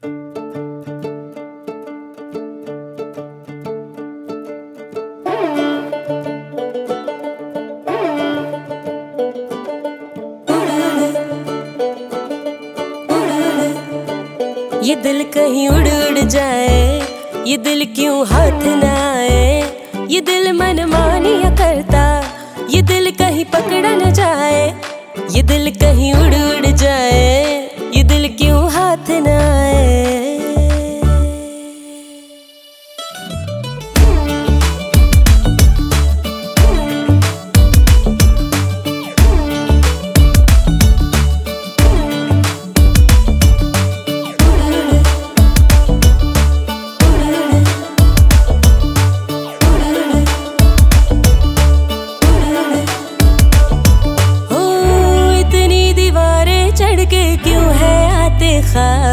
ये दिल कहीं उड़ उड़ जाए, ये दिल क्यों हाथ न आए? ये दिल मन मानिया करता, ये दिल कहीं पकड़ा न जाए, ये दिल कहीं उड़ उड़ जाए।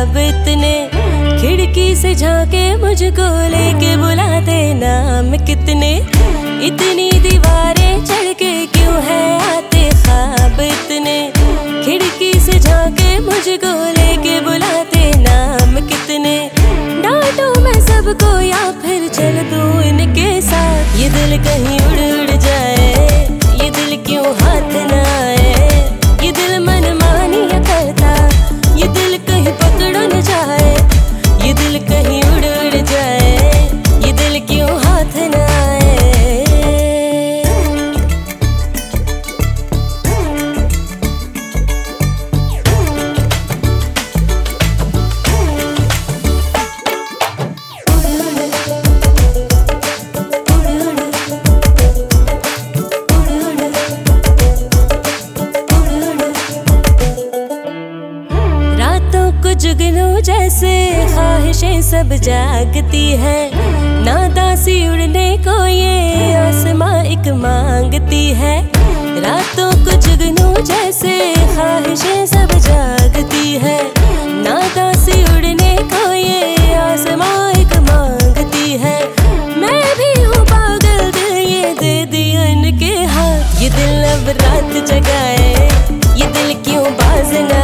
ख्वाब इतने खिड़की से झांके मुझको लेके बुलाते नाम कितने? इतनी दीवारें चढ़ के क्यों है आते ख्वाब इतने? खिड़की से झांके मुझको लेके बुलाते नाम कितने? डांटू मैं सबको या फिर चल दूँ इनके साथ? ये दिल कहीं उड़ को जुगनू जैसे ख्वाहिशें सब जागती है। नादासी उड़ने को ये आसमां एक मांगती है। रातों को जुगनू जैसे ख्वाहिशें सब जागती है। नादासी उड़ने को ये आसमां एक मांगती है। मैं भी हूँ पागल दिल, ये दे दिया इनके हाथ। ये दिल अब रात जगाए, ये दिल क्यों बाज ना